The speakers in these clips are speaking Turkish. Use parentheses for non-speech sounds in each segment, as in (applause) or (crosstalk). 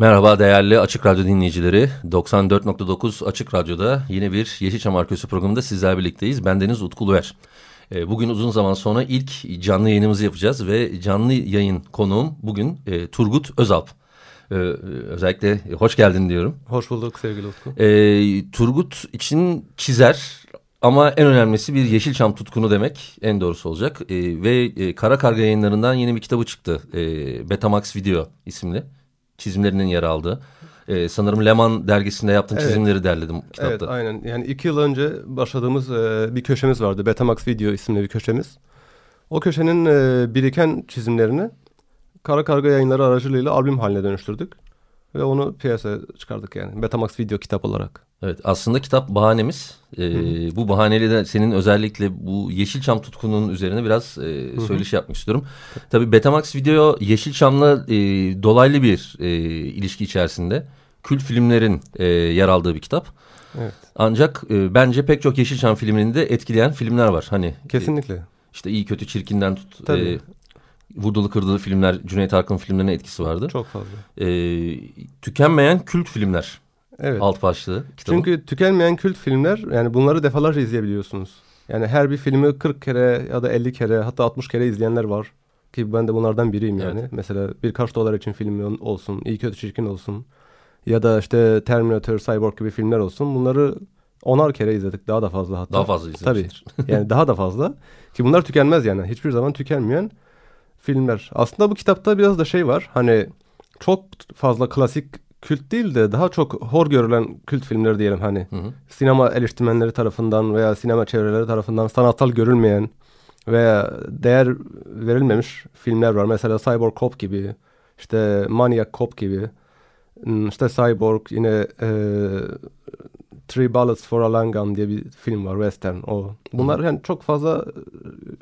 Merhaba değerli Açık Radyo dinleyicileri. 94.9 Açık Radyo'da yine bir Yeşilçam Arkeosu programında sizler birlikteyiz. Ben Deniz Utku Uluer. Ee, bugün uzun zaman sonra ilk canlı yayınımızı yapacağız ve canlı yayın konuğum bugün e, Turgut Özalp. Ee, özellikle hoş geldin diyorum. Hoş bulduk sevgili Utku. Ee, Turgut için çizer ama en önemlisi bir Yeşilçam tutkunu demek en doğrusu olacak. Ee, ve e, Kara Karga yayınlarından yeni bir kitabı çıktı. Ee, Betamax Video isimli çizimlerinin yer aldığı. Ee, sanırım Leman dergisinde yaptığın Evet. çizimleri derledim kitapta. Evet aynen yani iki yıl önce başladığımız e, bir köşemiz vardı. Betamax Video isimli bir köşemiz. O köşenin e, biriken çizimlerini Kara Karga yayınları aracılığıyla albüm haline dönüştürdük. Ve onu piyasaya çıkardık yani Betamax Video kitap olarak. Evet aslında kitap bahanemiz. Ee, bu bahaneyle de senin özellikle bu Yeşilçam tutkunun üzerine biraz e, söyleşi yapmak istiyorum. Tabii Betamax Video Yeşilçam'la e, dolaylı bir e, ilişki içerisinde. Kült filmlerin e, yer aldığı bir kitap. Evet. Ancak e, bence pek çok Yeşilçam filmini de etkileyen filmler var. Hani e, Kesinlikle. işte iyi kötü çirkinden tut. Tabii. E, vurdulu kırdılı filmler Cüneyt Arkın filmlerine etkisi vardı. Çok fazla. E, tükenmeyen kült filmler Evet. alt başlığı kitabın. Çünkü tükenmeyen kült filmler yani bunları defalarca izleyebiliyorsunuz. Yani her bir filmi 40 kere ya da 50 kere hatta 60 kere izleyenler var. Ki ben de bunlardan biriyim yani. Mesela birkaç dolar için film olsun, iyi kötü çirkin olsun. Ya da işte Terminator, Cyborg gibi filmler olsun. Bunları onar kere izledik. Daha da fazla hatta. Daha fazla Tabii. izlemiştir. Yani daha da fazla. Ki bunlar tükenmez yani. Hiçbir zaman tükenmeyen filmler. Aslında bu kitapta biraz da şey var. Hani çok fazla klasik kült değil de daha çok hor görülen kült filmleri diyelim hani. Hı hı. Sinema eleştirmenleri tarafından veya sinema çevreleri tarafından sanatsal görülmeyen veya değer verilmemiş filmler var. Mesela Cyborg Cop gibi, işte Maniac Cop gibi, hmm, işte Cyborg yine e, Three Bullets for a Long Gun diye bir film var western o. Bunlar yani çok fazla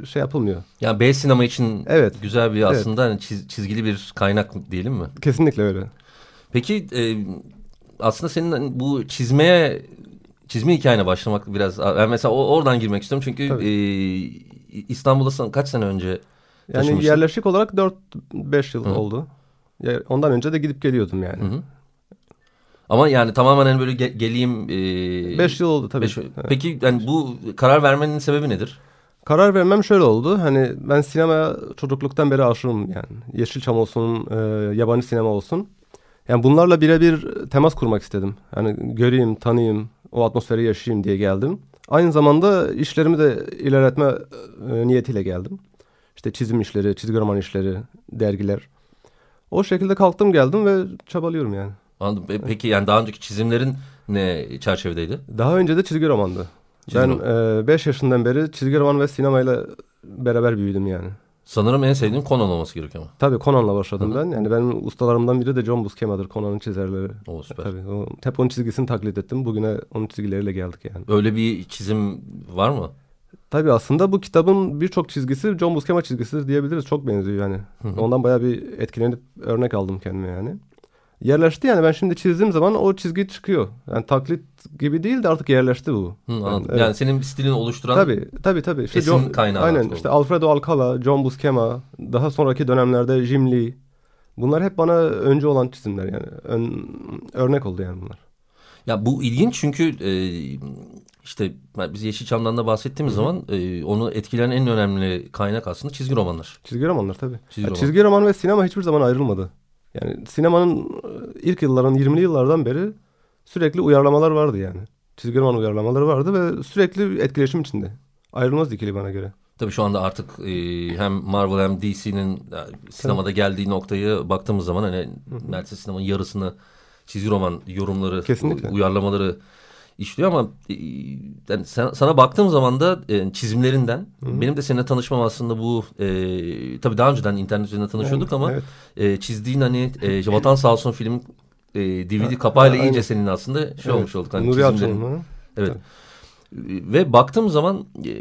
e, şey yapılmıyor. Yani B sinema için Evet. güzel bir Evet. aslında hani çiz- çizgili bir kaynak diyelim mi? Kesinlikle öyle. Peki e, aslında senin hani bu çizmeye çizme hikayene başlamak biraz ben mesela oradan girmek istiyorum çünkü Tabii. e, İstanbul'da kaç sene önce Yani yerleşik olarak 4-5 yıl Hı. oldu. Ondan önce de gidip geliyordum yani. Hı hı. Ama yani tamamen hani böyle ge- geleyim. E, 5 yıl oldu tabii. beş- Evet. Peki yani bu karar vermenin sebebi nedir? Karar vermem şöyle oldu. Hani ben sinemaya çocukluktan beri aşığım yani. Yeşilçam olsun, e, yabancı sinema olsun. Yani bunlarla birebir temas kurmak istedim. Hani göreyim, tanıyayım, o atmosferi yaşayayım diye geldim. Aynı zamanda işlerimi de ilerletme e, niyetiyle geldim. İşte çizim işleri, çizgi roman işleri, dergiler. O şekilde kalktım geldim ve çabalıyorum yani. Anladım. E, Peki yani daha önceki çizimlerin ne çerçevedeydi? Daha önce de çizgi romandı. Çizgi ben 5 yaşından beri çizgi roman ve sinemayla beraber büyüdüm yani. Sanırım en sevdiğin Conan olması gerekiyor ama. Tabii Conan'la başladım Hı hı. ben. Yani benim ustalarımdan biri de John Buscema'dır Conan'ın çizerleri. O süper. Tabii o, hep onun çizgisini taklit ettim. Bugüne onun çizgileriyle geldik yani. Öyle bir çizim var mı? Tabii aslında bu kitabın birçok çizgisi John Buscema çizgisidir diyebiliriz. Çok benziyor yani. Hı hı. Ondan bayağı bir etkilenip örnek aldım kendime yani. Yerleşti yani ben şimdi çizdiğim zaman o çizgi çıkıyor. Yani taklit gibi değil de artık yerleşti bu. Hı, anladım. evet. Yani senin stilini oluşturan Tabii tabii tabii. İşte Esin kaynağı Aynen işte. Alfredo Alcala, John Buscema, daha sonraki dönemlerde Jim Lee. Bunlar hep bana önce olan çizimler yani. Ön, örnek oldu yani bunlar. Ya bu ilginç çünkü e, işte biz Yeşilçam'dan da bahsettiğimiz zaman e, onu etkileyen en önemli kaynak aslında çizgi romanlar. Çizgi romanlar tabii. Çizgi Ya roman. çizgi roman ve sinema hiçbir zaman ayrılmadı. Yani sinemanın e, ilk yılların 20'li yıllardan beri sürekli uyarlamalar vardı yani. Çizgi roman uyarlamaları vardı ve sürekli etkileşim içinde. Ayrılmaz ikili bana göre. Tabii şu anda artık e, hem Marvel hem DC'nin e, sinemada geldiği noktayı baktığımız zaman hani neredeyse sinemanın yarısını çizgi roman yorumları, Kesinlikle. uyarlamaları işliyor ama e, yani sen, sana baktığım zaman da e, çizimlerinden Hı-hı. benim de seninle tanışmam aslında bu e, tabii daha önceden internet üzerinde tanışıyorduk ama evet. E, çizdiğin hani e, Vatan Sağ olsun film e, DVD kapağıyla ha, iyice senin aslında şey evet. olmuş olduk. Hani Nuri Alço'nun. Evet. Tabii. Ve baktığım zaman e,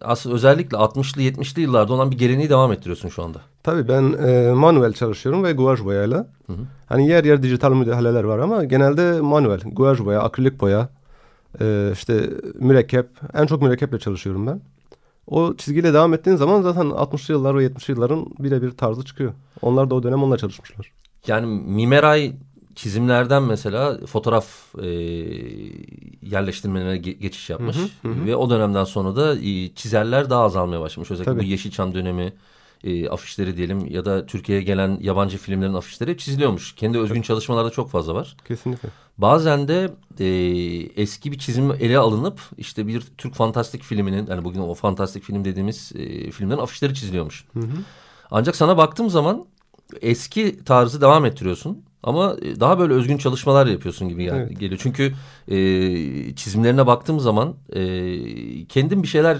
aslında özellikle 60'lı 70'li yıllarda olan bir geleneği devam ettiriyorsun şu anda. Tabii ben e, manuel çalışıyorum ve guaj boyayla. Hı hı. Hani yer yer dijital müdahaleler var ama genelde manuel. Guaj boya, akrilik boya, e, işte mürekkep. En çok mürekkeple çalışıyorum ben. O çizgiyle devam ettiğin zaman zaten 60'lı yıllar ve 70'li yılların birebir tarzı çıkıyor. Onlar da o dönem onunla çalışmışlar. Yani Mimeray çizimlerden mesela fotoğraf e, yerleştirmelerine ge geçiş yapmış. Hı hı, hı. Ve o dönemden sonra da e, çizerler daha azalmaya başlamış. Özellikle Tabii. bu Yeşilçam dönemi e, afişleri diyelim ya da Türkiye'ye gelen yabancı filmlerin afişleri çiziliyormuş. Kendi özgün çalışmalarda çok fazla var. Kesinlikle. Bazen de e, eski bir çizim ele alınıp işte bir Türk fantastik filminin yani bugün o fantastik film dediğimiz e, filmlerin afişleri çiziliyormuş. Hı hı. Ancak sana baktığım zaman eski tarzı devam ettiriyorsun. Ama e, daha böyle özgün çalışmalar yapıyorsun gibi yani evet. geliyor. Çünkü e, çizimlerine baktığım zaman e, kendin bir şeyler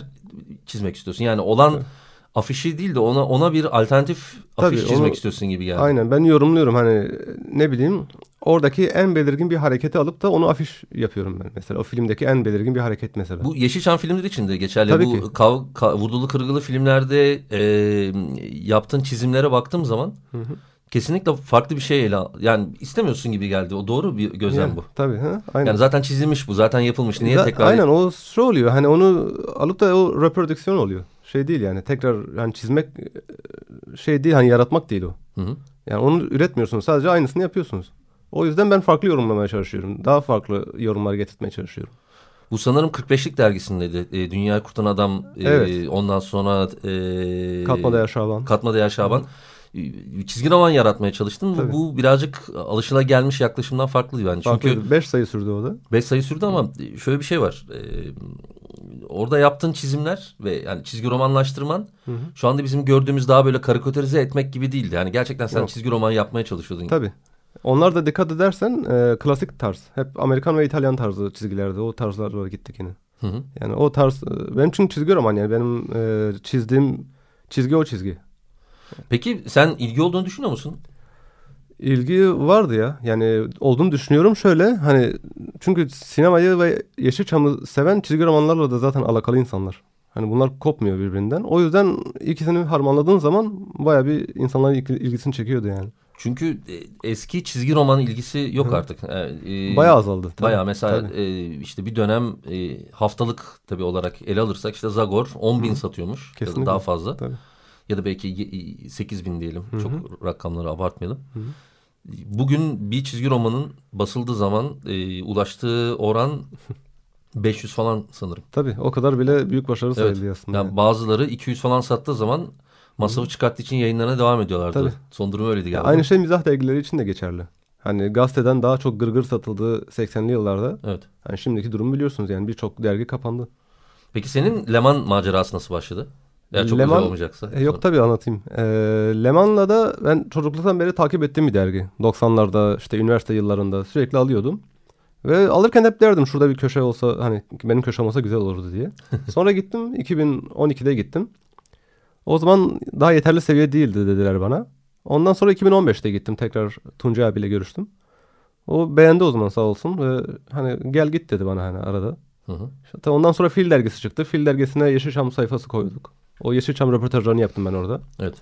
çizmek istiyorsun. Yani olan evet. Afişi değil de ona ona bir alternatif Tabii, afiş çizmek onu, istiyorsun gibi geldi. Aynen ben yorumluyorum hani ne bileyim oradaki en belirgin bir hareketi alıp da onu afiş yapıyorum ben mesela. O filmdeki en belirgin bir hareket mesela. Bu Yeşilçam filmleri için de geçerli. Tabii Bu ki. Kav, kav, vurdulu kırgılı filmlerde e, yaptığın çizimlere baktığım zaman... Hı hı kesinlikle farklı bir şey ele yani istemiyorsun gibi geldi. O doğru bir gözlem yani, bu. Tabii. Ha? Aynen. Yani zaten çizilmiş bu. Zaten yapılmış. Niye Z tekrar? Aynen o şey oluyor. Hani onu alıp da o reprodüksiyon oluyor. Şey değil yani tekrar yani çizmek e, şey değil hani yaratmak değil o. Hı hı. Yani onu üretmiyorsunuz. Sadece aynısını yapıyorsunuz. O yüzden ben farklı yorumlamaya çalışıyorum. Daha farklı yorumlar getirtmeye çalışıyorum. Bu sanırım 45'lik dergisindeydi. E, Dünya Kurtan Adam. E, evet. Ondan sonra... E, Katma Değer Şaban. Katma Değer Şaban. Hı çizgi roman yaratmaya çalıştım. Tabii. Bu birazcık alışıla gelmiş yaklaşımdan farklı bence. Çünkü 5 sayı sürdü o da. 5 sayı sürdü ama şöyle bir şey var. Ee, orada yaptığın çizimler ve yani çizgi romanlaştırman hı hı. şu anda bizim gördüğümüz daha böyle karikatürize etmek gibi değildi. Yani gerçekten sen Yok. çizgi roman yapmaya çalışıyordun. Tabii. Onlar da dikkat edersen e, klasik tarz. Hep Amerikan ve İtalyan tarzı çizgilerde. O tarzlara gittik yine. Hı hı. Yani o tarz e, benim için çizgi roman yani benim e, çizdiğim çizgi o çizgi. Peki sen ilgi olduğunu düşünüyor musun? İlgi vardı ya. Yani olduğunu düşünüyorum şöyle. Hani çünkü sinemayı ve Yeşilçam'ı seven çizgi romanlarla da zaten alakalı insanlar. Hani bunlar kopmuyor birbirinden. O yüzden ikisini harmanladığın zaman baya bir insanların ilgisini çekiyordu yani. Çünkü e, eski çizgi roman ilgisi yok Hı. artık. Ee, bayağı azaldı. Tabii. Bayağı mesela e, işte bir dönem e, haftalık tabii olarak ele alırsak işte Zagor 10 bin Hı. satıyormuş. Kesinlikle. Daha fazla. Tabii ya da belki 8 bin diyelim. Hı hı. Çok rakamları abartmayalım. Hı hı. Bugün bir çizgi romanın basıldığı zaman e, ulaştığı oran (laughs) 500 falan sanırım. Tabii o kadar bile büyük başarı evet. sayılıyor aslında. Yani, yani bazıları 200 falan sattığı zaman masrafı çıkarttığı için yayınlarına devam ediyorlardı. Tabii. Son durum öyleydi galiba. aynı şey mizah dergileri için de geçerli. Hani gazeteden daha çok gırgır satıldığı 80'li yıllarda. Evet. Yani şimdiki durumu biliyorsunuz yani birçok dergi kapandı. Peki senin Leman macerası nasıl başladı? Eğer çok Leman, olmayacaksa. E, yok tabii anlatayım. E, Leman'la da ben çocukluktan beri takip ettiğim bir dergi. 90'larda işte üniversite yıllarında sürekli alıyordum. Ve alırken hep derdim şurada bir köşe olsa hani benim köşem olsa güzel olurdu diye. (laughs) Sonra gittim 2012'de gittim. O zaman daha yeterli seviye değildi dediler bana. Ondan sonra 2015'te gittim tekrar Tuncay abiyle görüştüm. O beğendi o zaman sağ olsun ve hani gel git dedi bana hani arada. Hı hı. İşte ondan sonra Fil dergisi çıktı. Fil dergisine Yeşilçam sayfası koyduk. O Yeşilçam röportajlarını yaptım ben orada. Evet.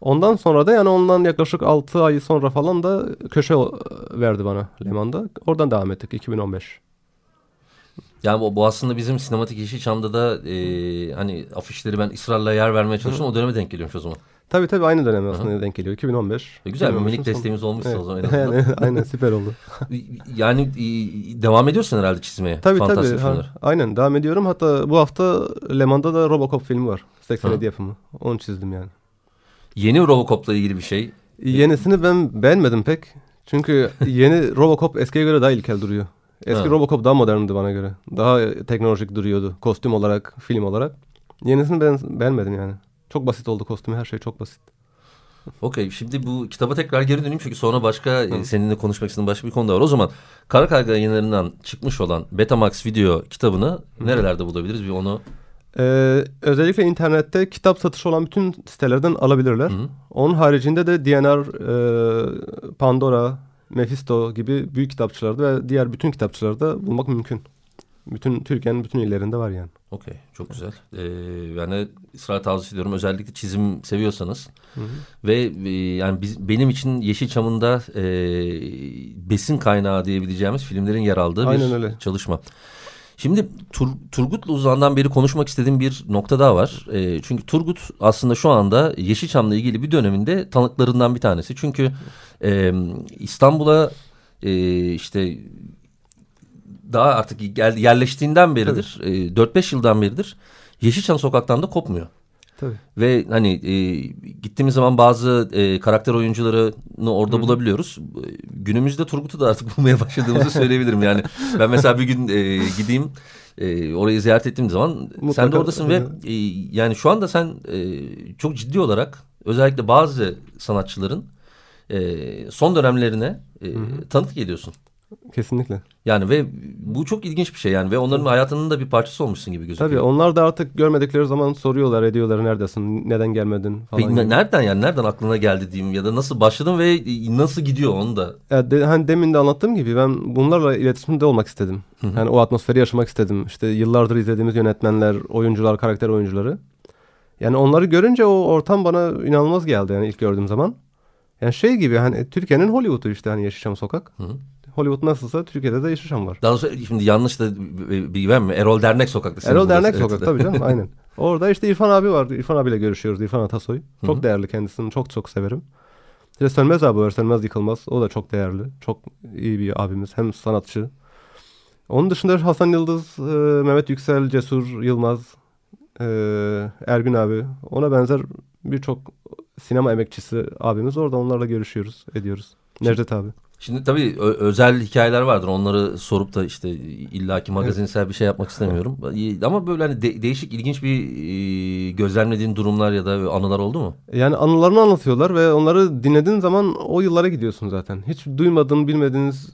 Ondan sonra da yani ondan yaklaşık 6 ay sonra falan da köşe verdi bana Leman'da. Oradan devam ettik 2015. Yani bu, bu aslında bizim sinematik Yeşilçam'da da e, hani afişleri ben ısrarla yer vermeye çalıştım. O döneme denk geliyormuş o zaman. Tabii tabii aynı dönem aslında Hı. denk geliyor. 2015. E güzel bir minik desteğimiz olmuşsa evet. o zaman. (laughs) yani, aynen süper oldu. (laughs) yani e, devam ediyorsun herhalde çizmeye. Tabii Fantastik tabii. Ha, aynen devam ediyorum. Hatta bu hafta Leman'da da Robocop filmi var. 87 yapımı. Onu çizdim yani. Yeni Robocop'la ilgili bir şey. Yenisini ben beğenmedim pek. Çünkü (laughs) yeni Robocop eskiye göre daha ilkel duruyor. Eski ha. Robocop daha moderndi bana göre. Daha teknolojik duruyordu. Kostüm olarak, film olarak. Yenisini ben beğenmedim yani. Çok basit oldu kostümü her şey çok basit. Okey şimdi bu kitaba tekrar geri döneyim çünkü sonra başka e, seninle konuşmak istediğim başka bir konu da var. O zaman Kara Karga yayınlarından çıkmış olan Betamax video kitabını nerelerde bulabiliriz? Bir onu Ee, özellikle internette kitap satışı olan bütün sitelerden alabilirler. Hı hı. Onun haricinde de DNR, e, Pandora, Mephisto gibi büyük kitapçılarda ve diğer bütün kitapçılarda bulmak mümkün. Bütün Türkiye'nin bütün illerinde var yani. Okey çok güzel. Ee, yani ısrar tavsiye ediyorum. Özellikle çizim seviyorsanız. Ve e, yani biz, benim için Yeşilçam'ında e, besin kaynağı diyebileceğimiz filmlerin yer aldığı Aynen bir öyle. çalışma. Şimdi Tur, Turgut'la uzandan beri konuşmak istediğim bir nokta daha var. E, çünkü Turgut aslında şu anda Yeşilçam'la ilgili bir döneminde tanıklarından bir tanesi. Çünkü e, İstanbul'a e, işte daha artık yerleştiğinden beridir, e, 4-5 yıldan beridir Yeşilçam sokaktan da kopmuyor. Tabii. Ve hani e, gittiğimiz zaman bazı e, karakter oyuncularını orada bulabiliyoruz. E, Günümüzde Turgut'u da artık (laughs) bulmaya başladığımızı söyleyebilirim. Yani ben mesela bir gün e, gideyim e, orayı ziyaret ettiğim zaman sen de Mutlaka, oradasın ve e, yani şu anda sen e, çok ciddi olarak özellikle bazı sanatçıların e, son dönemlerine e, tanık ediyorsun. Kesinlikle. Yani ve bu çok ilginç bir şey yani ve onların hayatının da bir parçası olmuşsun gibi gözüküyor. Tabii onlar da artık görmedikleri zaman soruyorlar, ediyorlar neredesin, neden gelmedin falan. Peki gibi. nereden yani nereden aklına geldi diyeyim ya da nasıl başladın ve nasıl gidiyor onu da. Ya de, hani demin de anlattığım gibi ben bunlarla iletişimde olmak istedim. Yani o atmosferi yaşamak istedim. İşte yıllardır izlediğimiz yönetmenler, oyuncular, karakter oyuncuları. Yani onları görünce o ortam bana inanılmaz geldi yani ilk gördüğüm zaman. Yani şey gibi hani Türkiye'nin Hollywood'u işte hani Yeşilçam Sokak. Hı. Hollywood nasılsa Türkiye'de de Yeşilçam var. Daha doğrusu şimdi yanlış da bilgi verme. Erol Dernek Sokak'ta. Erol burası. Dernek Evet. Sokak tabii canım (laughs) aynen. Orada işte İrfan abi var. İrfan abiyle görüşüyoruz. İrfan Atasoy. Çok Hı hı. değerli kendisini çok çok severim. İşte Sönmez abi var. Sönmez Yıkılmaz. O da çok değerli. Çok iyi bir abimiz. Hem sanatçı. Onun dışında Hasan Yıldız, e, Mehmet Yüksel, Cesur Yılmaz, e, Ergün abi. Ona benzer birçok sinema emekçisi abimiz. Orada onlarla görüşüyoruz, ediyoruz. Necdet abi. Şimdi tabii özel hikayeler vardır. Onları sorup da işte illaki magazinsel bir şey yapmak istemiyorum. Ama böyle hani de- değişik ilginç bir e, gözlemlediğin durumlar ya da anılar oldu mu? Yani anılarını anlatıyorlar ve onları dinlediğin zaman o yıllara gidiyorsun zaten. Hiç duymadığın, bilmediğiniz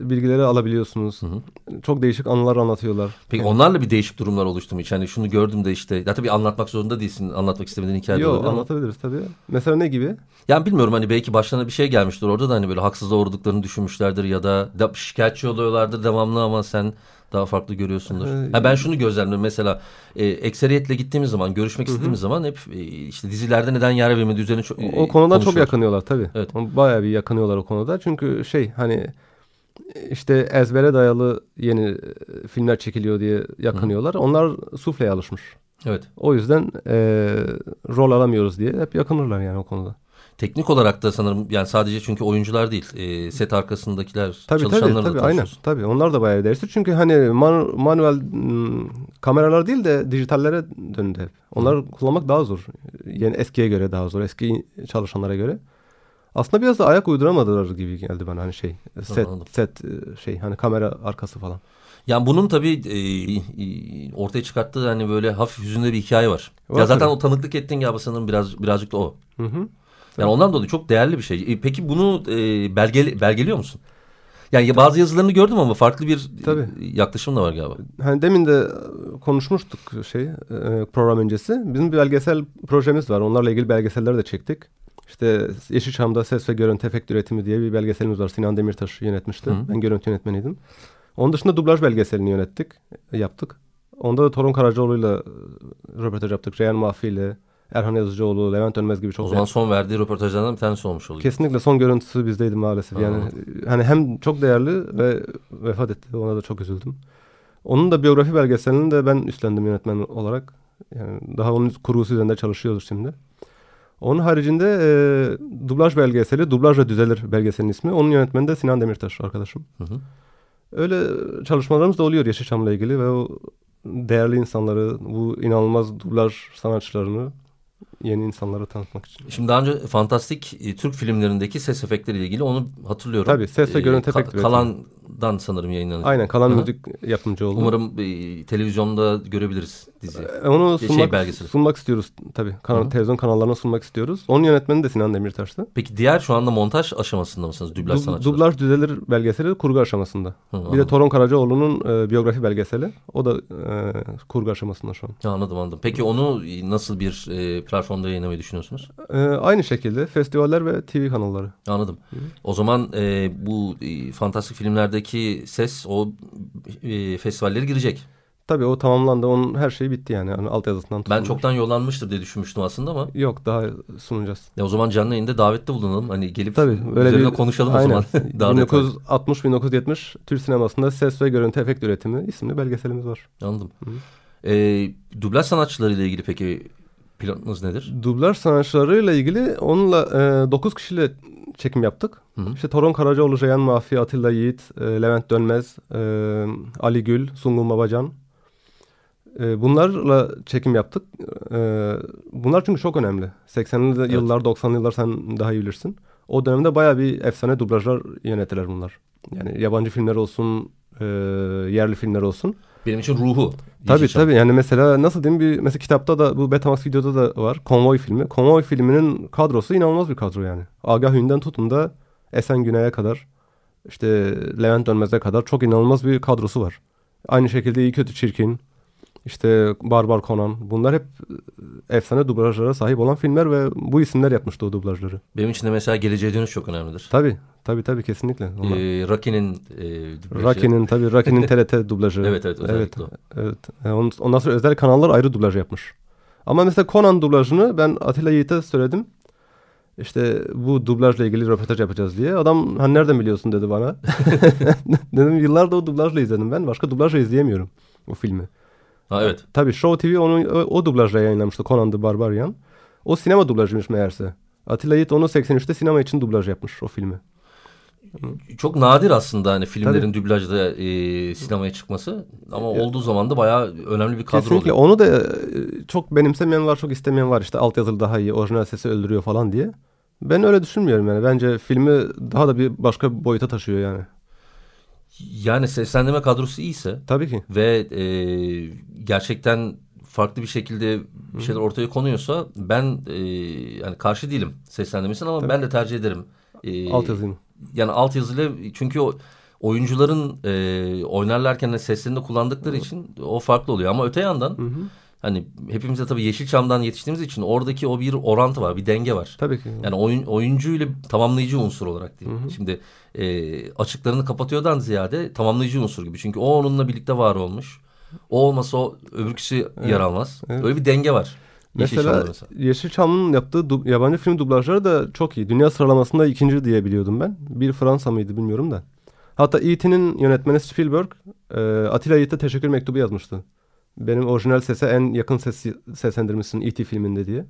bilgileri alabiliyorsunuz. Hı hı. Çok değişik anılar anlatıyorlar. Peki onlarla bir değişik durumlar oluştu mu hiç? Hani şunu gördüm de işte. Ya tabii anlatmak zorunda değilsin. Anlatmak istemediğin hikaye Yok ama. anlatabiliriz tabii. Mesela ne gibi? Yani bilmiyorum hani belki başlarına bir şey gelmiştir orada da hani böyle haksızlığa uğradıklarını düşünmüşlerdir ya da, da şikayetçi oluyorlardır devamlı ama sen daha farklı görüyorsundur. Ee, Ha ben şunu gözlemliyorum mesela e, ekseriyetle gittiğimiz zaman görüşmek istediğimiz zaman hep e, işte dizilerde neden yer verilmedi üzerine çok, O, o konudan çok yakınıyorlar tabii. Evet. Bayağı bir yakınıyorlar o konuda. Çünkü şey hani işte ezbere dayalı yeni e, filmler çekiliyor diye yakınıyorlar. Onlar sufleye alışmış. Evet. O yüzden e, rol alamıyoruz diye hep yakınırlar yani o konuda. Teknik olarak da sanırım yani sadece çünkü oyuncular değil e, set arkasındakiler Tabii çalışanları tabii da tabii aynen. Tabii onlar da bayağı değişti. Çünkü hani man- manuel m, kameralar değil de dijitallere döndü hep. Onları kullanmak daha zor. Yeni eskiye göre daha zor. Eski çalışanlara göre. Aslında biraz da ayak uyduramadılar gibi geldi bana hani şey set Anladım. set e, şey hani kamera arkası falan. Yani bunun tabii e, ortaya çıkarttığı hani böyle hafif hüzünlü bir hikaye var. Var ya zaten tabii. o tanıklık ettiğin gibi sanırım biraz birazcık da o. Hı hı. Yani ondan dolayı çok değerli bir şey. E, peki bunu e, belgeli, belgeliyor musun? Yani ya bazı yazılarını gördüm ama farklı bir Tabii. e, yaklaşım da var galiba. Hani demin de konuşmuştuk şey e, program öncesi. Bizim bir belgesel projemiz var. Onlarla ilgili belgeseller de çektik. İşte Yeşilçam'da ses ve görüntü efekt üretimi diye bir belgeselimiz var. Sinan Demirtaş yönetmişti. Hı. Ben görüntü yönetmeniydim. Onun dışında dublaj belgeselini yönettik, yaptık. Onda da Torun Karacaoğlu'yla röportaj yaptık. Reyhan Mahfi ile Erhan Yazıcıoğlu, Levent Önmez gibi çok O zaman son verdiği röportajlardan bir tanesi olmuş oluyor. Kesinlikle son görüntüsü bizdeydi maalesef. Yani Anladım. hani hem çok değerli ve vefat etti. Ona da çok üzüldüm. Onun da biyografi belgeselini de ben üstlendim yönetmen olarak. Yani daha onun kurgusu üzerinde çalışıyoruz şimdi. Onun haricinde e, dublaj belgeseli, Dublajla Düzelir belgeselin ismi. Onun yönetmeni de Sinan Demirtaş arkadaşım. Hı hı. Öyle çalışmalarımız da oluyor Yeşilçam'la ilgili ve o değerli insanları, bu inanılmaz dublaj sanatçılarını yeni insanlara tanıtmak için. Şimdi daha önce fantastik e, Türk filmlerindeki ses efektleriyle ilgili onu hatırlıyorum. Tabii, ses ve görüntü efekt üretimi. Kalan'dan sanırım yayınlanacak. Aynen kalan Hı hı. müzik yapımcı oldu. Umarım e, televizyonda görebiliriz dizi. E, Onu Şey, sunmak, belgeseli. sunmak istiyoruz tabii. Kanal, Hı hı. televizyon kanallarına sunmak istiyoruz. Onun yönetmeni de Sinan Demirtaş'tı. Peki diğer şu anda montaj aşamasında mısınız dublaj Du- sanatçıları? dublaj düzelir belgeseli kurgu aşamasında. Hı, Bir de anladım. Toron Karacaoğlu'nun e, biyografi belgeseli. O da e, kurgu aşamasında şu an. Ha, Anladım anladım. Peki onu nasıl bir e, platformda yayınlamayı düşünüyorsunuz? E, aynı şekilde festivaller ve TV kanalları. Anladım. O zaman e, bu e, fantastik filmlerdeki ses o e, festivallere girecek. Tabii o tamamlandı. Onun her şeyi bitti yani. yani altyazısından Ben tutulmuş. çoktan yollanmıştır diye düşünmüştüm aslında ama Yok daha sunacağız. ya o zaman canlı yayında davette bulunalım. Hani gelip Tabii öyle üzerine bir konuşalım aynen. o zaman. (laughs) Daha detaylı. 1960-1970 Türk sinemasında ses ve görüntü efekt üretimi isimli belgeselimiz var. Anladım. E, dublaj sanatçıları ile ilgili peki planınız nedir? Dublaj sanatçılarıyla ilgili onunla e, 9 kişiyle çekim yaptık. Hı hı. İşte Toron Karacaoğlu, Ceyhan Mahfi, Atilla Yiğit, e, Levent Dönmez, e, Ali Gül, Sungun Babacan. E, bunlarla çekim yaptık. E, bunlar çünkü çok önemli. 80'li Evet. yıllar, 90'lı yıllar sen daha iyi bilirsin. O dönemde baya bir efsane dublajlar yönettiler bunlar. Yani yabancı filmler olsun, e, yerli filmler olsun. Benim için ruhu. Tabii Yeşilçam. tabii yani mesela nasıl diyeyim bir mesela kitapta da bu Betamax videoda da var Konvoy filmi. Konvoy filminin kadrosu inanılmaz bir kadro yani. Agah Hün'den tutun da Esen Güney'e kadar işte Levent Dönmez'e kadar çok inanılmaz bir kadrosu var. Aynı şekilde İyi Kötü Çirkin işte Barbar Conan bunlar hep e, efsane dublajlara sahip olan filmler ve bu isimler yapmıştı o dublajları. Benim için de mesela Geleceğe Dönüş çok önemlidir. Tabii tabii tabii kesinlikle. Ee, Rocky'nin e, dublajı. Rocky'nin tabii Rocky'nin (laughs) TRT dublajı. Evet evet Evet, o. evet. E, on- Ondan sonra özel kanallar ayrı dublaj yapmış. Ama mesela Conan dublajını ben Atilla Yiğit'e söyledim. İşte bu dublajla ilgili röportaj yapacağız diye. Adam hani nereden biliyorsun dedi bana. (laughs) Dedim yıllardır o dublajla izledim ben. Başka dublajla izleyemiyorum o filmi. Ha, evet. Tabii Show TV onu o, dublajla yayınlamıştı Conan the Barbarian. O sinema dublajıymış meğerse. Atilla Yiğit onu 83'te sinema için dublaj yapmış o filmi. Çok nadir aslında hani filmlerin dublajda e, sinemaya çıkması ama olduğu zaman da bayağı önemli bir kadro Kesinlikle oluyor. onu da e, çok benimsemeyen var çok istemeyen var işte altyazılı daha iyi orijinal sesi öldürüyor falan diye. Ben öyle düşünmüyorum yani bence filmi daha da bir başka bir boyuta taşıyor yani. Yani seslendirme kadrosu iyiyse Tabii ki. ve e, gerçekten farklı bir şekilde bir şeyler ortaya konuyorsa ben e, yani karşı değilim seslendirmesine ama ben de tercih ederim. E, Altyazıyı. yani altyazıyla çünkü o oyuncuların e, oynarlarken de seslerini kullandıkları için o farklı oluyor ama öte yandan hani hepimiz de tabii Yeşilçam'dan yetiştiğimiz için oradaki o bir orantı var, bir denge var. Tabii ki. Yani oyun oyuncuyla tamamlayıcı unsur olarak diyeyim. Şimdi e, açıklarını kapatıyordan ziyade tamamlayıcı unsur gibi. Çünkü o onunla birlikte var olmuş. O olmasa o öbürküsü yer almaz. evet. Öyle bir denge var. Mesela Yeşilçam'da Yeşilçam'ın yaptığı yabancı film dublajları da çok iyi. Dünya sıralamasında ikinci diye biliyordum ben. Bir Fransa mıydı bilmiyorum da. Hatta E.T.'nin yönetmeni Spielberg e, Atilla Yiğit'e teşekkür mektubu yazmıştı. Benim orijinal sese en yakın ses seslendirmişsin E.T. filminde diye.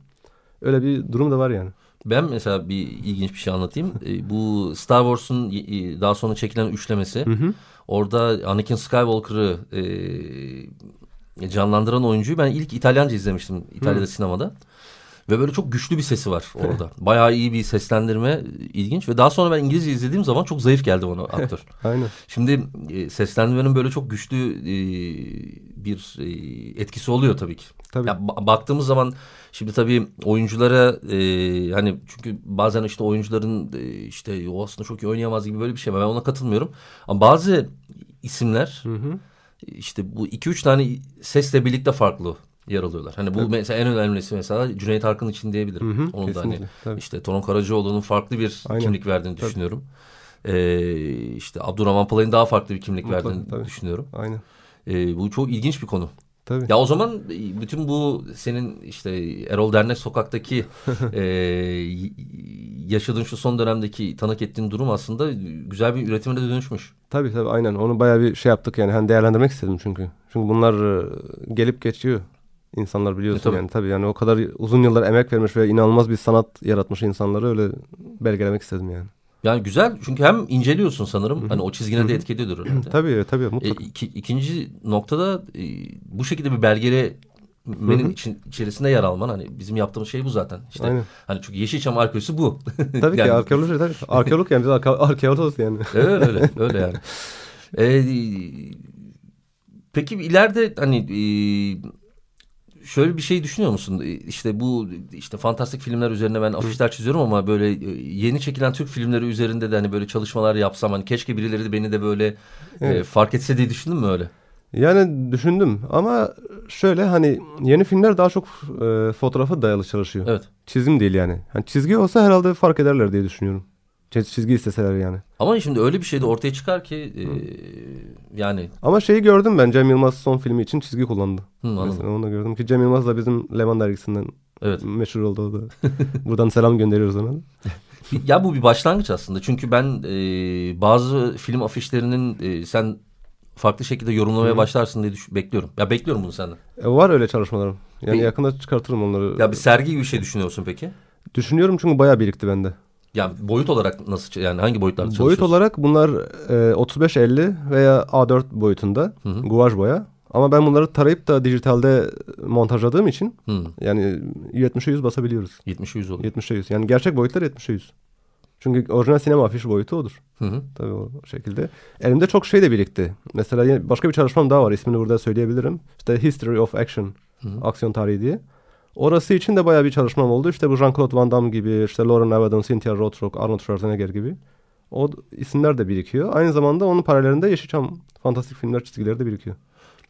Öyle bir durum da var yani. Ben mesela bir ilginç bir şey anlatayım. (laughs) E, bu Star Wars'un e, daha sonra çekilen üçlemesi. Orada Anakin Skywalker'ı e, canlandıran oyuncuyu ben ilk İtalyanca izlemiştim İtalya'da sinemada. Ve böyle çok güçlü bir sesi var orada. (laughs) Bayağı iyi bir seslendirme ilginç ve daha sonra ben İngilizce izlediğim zaman çok zayıf geldi bana (laughs) aktör. Aynen. Şimdi e, seslendirmenin böyle çok güçlü e, bir e, etkisi oluyor tabii ki. Tabii. Ya, ba- baktığımız zaman şimdi tabii oyunculara e, hani çünkü bazen işte oyuncuların e, işte o aslında çok iyi oynayamaz gibi böyle bir şey var. Ben ona katılmıyorum. Ama bazı isimler işte bu iki üç tane sesle birlikte farklı yer alıyorlar. Hani bu mesela en önemlisi mesela Cüneyt Arkın için diyebilirim. Hı hı, Onun da hani tabii. işte Toron Karacaoğlu'nun farklı bir Aynen. kimlik verdiğini düşünüyorum. Ee, işte Abdurrahman Palay'ın daha farklı bir kimlik Mutlaka, verdiğini tabii. düşünüyorum. Aynen. Ee, bu çok ilginç bir konu. Tabii. Ya o zaman e, bütün bu senin işte Erol Dernek sokaktaki (laughs) e, yaşadığın şu son dönemdeki tanık ettiğin durum aslında güzel bir üretime de dönüşmüş. Tabii tabii aynen. Onu bayağı bir şey yaptık yani. Hani değerlendirmek istedim çünkü. Çünkü bunlar e, gelip geçiyor. İnsanlar biliyorsun E, tabii. yani tabii yani o kadar uzun yıllar emek vermiş ve inanılmaz bir sanat yaratmış insanları öyle belgelemek istedim yani. Yani güzel çünkü hem inceliyorsun sanırım. Hani o çizgine de etki ediyordur (clears throat) herhalde. Tabii tabii E, mutlaka. iki- ikinci noktada e, bu şekilde bir belgele menin için, içerisinde yer alman hani bizim yaptığımız şey bu zaten. İşte Aynen. hani çünkü Yeşilçam arkeolojisi bu. (laughs) Tabii ki Yani- arkeoloji tabii. (laughs) Arkeolog yani biz arke- arkeologuz yani. (laughs) öyle öyle öyle yani. Ee, peki ileride hani e, şöyle bir şey düşünüyor musun? E, İşte bu işte fantastik filmler üzerine ben afişler çiziyorum ama böyle e, yeni çekilen Türk filmleri üzerinde de hani böyle çalışmalar yapsam hani keşke birileri de beni de böyle e, Evet. fark etse diye düşündün mü öyle? Yani düşündüm ama şöyle hani yeni filmler daha çok e, fotoğrafa dayalı çalışıyor. Evet. Çizim değil yani. Hani çizgi olsa herhalde fark ederler diye düşünüyorum. Çiz- Çizgi isteseler yani. Ama şimdi öyle bir şey de ortaya çıkar ki e, yani Ama şeyi gördüm ben Cem Yılmaz son filmi için çizgi kullandı. hı, anladım. Mesela onu da gördüm ki Cem Yılmaz da bizim Leman dergisinden Evet. meşhur oldu o da. (laughs) Buradan selam gönderiyoruz ona. (laughs) Ya bu bir başlangıç aslında. Çünkü ben e, bazı film afişlerinin e, sen farklı şekilde yorumlamaya başlarsın diye düş- bekliyorum. Ya bekliyorum bunu senden. E, var öyle çalışmalarım. Yani Bir- yakında çıkartırım onları. Ya bir sergi gibi bir şey düşünüyorsun peki? Düşünüyorum çünkü bayağı birikti bende. Yani boyut olarak nasıl yani hangi boyutlarda Boyut çalışıyorsun? olarak bunlar e, 35-50 veya A4 boyutunda Hı hı. guaj boya. Ama ben bunları tarayıp da dijitalde montajladığım için Hı, yani 70'e 100 basabiliyoruz. 70 100 olur. 70'e 100. Yani gerçek boyutlar 70'e 100. Çünkü orijinal sinema afişi boyutu odur. Hı hı. Tabii o şekilde. Elimde çok şey de birikti. Mesela başka bir çalışmam daha var. İsmini burada söyleyebilirim. İşte History of Action. Hı hı. Aksiyon tarihi diye. Orası için de bayağı bir çalışmam oldu. İşte bu Jean-Claude Van Damme gibi, işte Lauren Avedon, Cynthia Rothrock, Arnold Schwarzenegger gibi. O isimler de birikiyor. Aynı zamanda onun paralelinde Yeşilçam fantastik filmler çizgileri de birikiyor.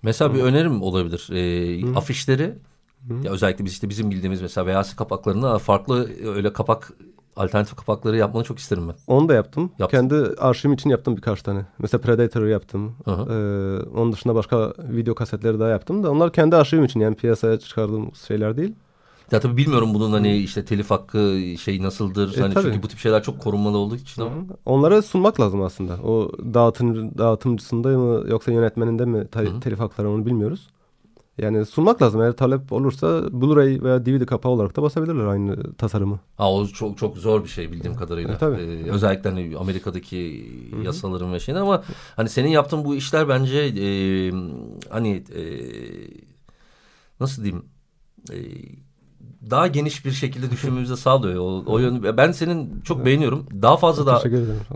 Mesela bir önerim olabilir. E, Hı. afişleri Hı. ya özellikle biz işte bizim bildiğimiz mesela VHS kapaklarına farklı öyle kapak alternatif kapakları yapmanı çok isterim ben. Onu da yaptım. Yaptın. Kendi arşivim için yaptım birkaç tane. Mesela Predator'ı yaptım. Hı hı. Ee, onun dışında başka video kasetleri daha yaptım da onlar kendi arşivim için yani piyasaya çıkardığım şeyler değil. Ya tabii bilmiyorum bunun hani işte telif hakkı şey nasıldır. E, hani tabii. çünkü bu tip şeyler çok korunmalı olduğu için ama. Onlara sunmak lazım aslında. O dağıtım, dağıtımcısında mı yoksa yönetmeninde mi ta- telif hakları onu bilmiyoruz. Yani sunmak lazım. Eğer talep olursa Blu-ray veya DVD kapağı olarak da basabilirler aynı tasarımı. Ha o çok çok zor bir şey bildiğim kadarıyla. E, tabii. Ee, özellikle hani Amerika'daki yasaların ve şeyler ama hani senin yaptığın bu işler bence e, hani e, nasıl diyeyim e, daha geniş bir şekilde düşünmemizi sağlıyor. O, o yönü ben senin çok beğeniyorum. Daha fazla da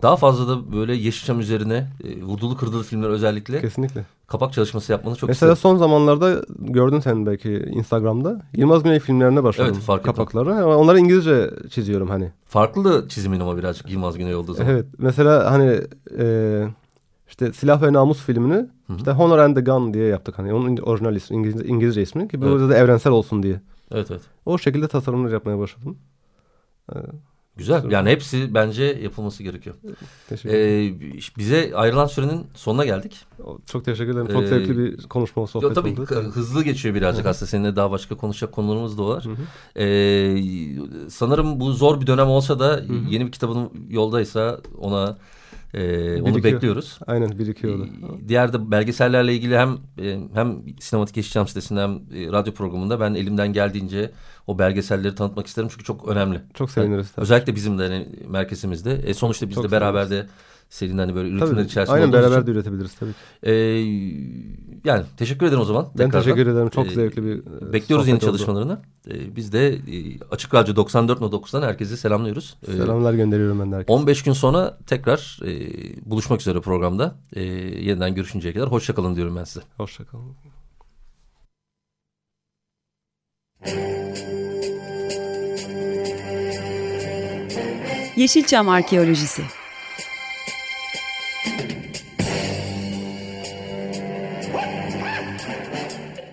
daha fazla da böyle Yeşilçam üzerine e, vurdulu kırdılı filmler özellikle Kesinlikle. kapak çalışması yapmanı çok Mesela isterim. son zamanlarda gördün sen belki Instagram'da Yılmaz Güney filmlerine başladım. Evet, fark ettim. kapakları. Ama onları İngilizce çiziyorum hani. Farklı da çizimin ama birazcık Yılmaz Güney olduğu zaman. Evet. Mesela hani e, işte Silah ve Namus filmini Hı hı. işte Honor and the Gun diye yaptık. Hani onun orijinal ismi, İngilizce, İngilizce ismi ki Evet. burada da evrensel olsun diye. Evet. evet. O şekilde tasarımlar yapmaya başladım. Güzel. Yani hepsi bence yapılması gerekiyor. Teşekkür ederim. Ee, bize ayrılan sürenin sonuna geldik. Çok teşekkür ederim. Çok Ee, zevkli bir konuşma, sohbet Yo, tabii oldu. hı- hızlı geçiyor birazcık aslında. Seninle daha başka konuşacak konularımız da var. Hı hı. Ee, sanırım bu zor bir dönem olsa da yeni bir kitabın yoldaysa ona e, onu Birikiyor. bekliyoruz. Aynen birikiyordu. Ee, Diğer de belgesellerle ilgili hem e, hem Sinematik Yeşilçam sitesinde hem e, radyo programında ben elimden geldiğince o belgeselleri tanıtmak isterim çünkü çok önemli. Çok seviniriz. tabii. Özellikle bizim de hani merkezimizde. E, sonuçta biz Çok de beraber seviniriz. de senin hani böyle üretimler Tabii, içerisinde aynen beraber için. de üretebiliriz tabii ki. Ee, yani teşekkür ederim o zaman. Ben tekrardan. teşekkür ederim. Çok Ee, zevkli bir e, Bekliyoruz yeni oldu. çalışmalarını. Ee, biz de e, Açık Radyo 94.9'dan herkese selamlıyoruz. Ee, Selamlar gönderiyorum ben de herkese. 15 gün sonra tekrar e, buluşmak üzere programda. E, yeniden görüşünceye kadar hoşçakalın diyorum ben size. Hoşçakalın. Yeşilçam Arkeolojisi